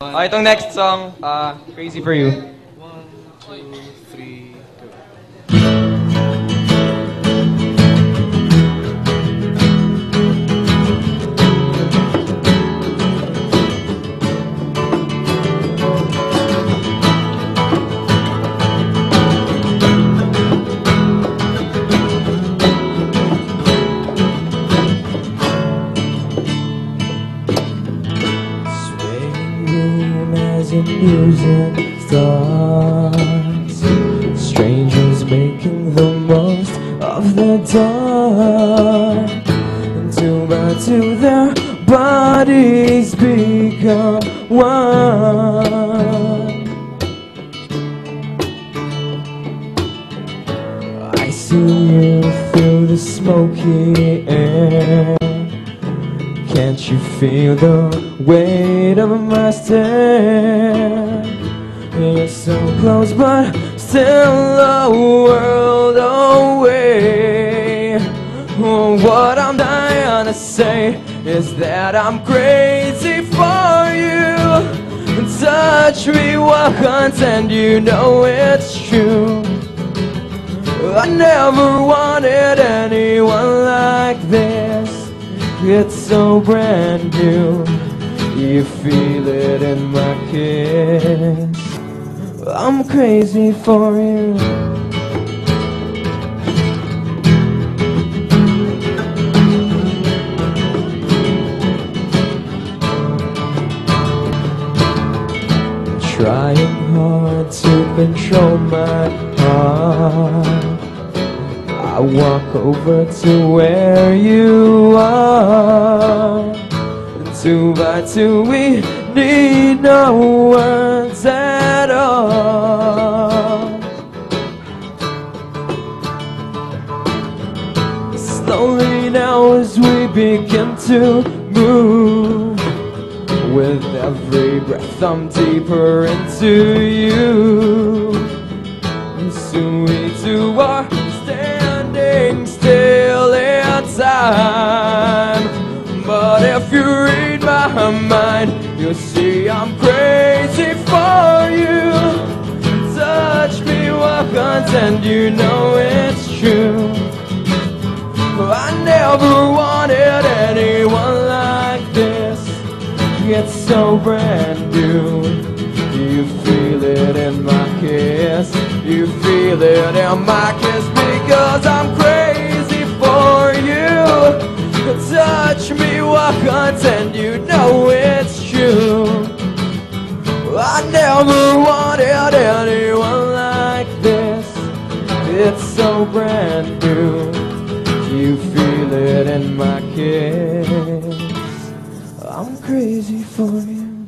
Ah, itong next song, ah, Crazy for You. One, two, three, the music starts. Strangers making the most of the dark. And by two, their bodies become one. I see you through the smoky air. Can't you feel the weight of my stare? You're so close, but still a world away. What I'm dying to say is that I'm crazy for you. Touch me once, and you know it's true. I never wanted this. It's so brand new. You feel it in my kiss. I'm crazy for you. Trying hard to control my heart. I walk over to where you are. And two by two, we need no words at all. Slowly now, as we begin to move. With every breath, I'm deeper into you. And soon we two are see I'm crazy for you. Touch me once, and you know it's true. I never wanted anyone like this. It's so brand new. You feel it in my kiss. You feel it in my kiss I never wanted anyone like this. It's so brand new. You feel it in my kiss. I'm crazy for you.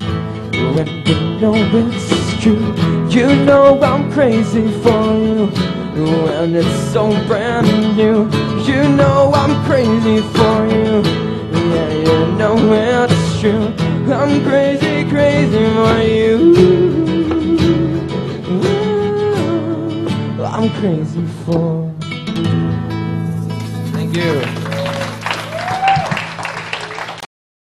When you know it's true, you know I'm crazy for you. When it's so brand new, you know I'm crazy for you. Yeah, you know it's true. I'm crazy, crazy for you. Ooh, I'm crazy for. Thank you.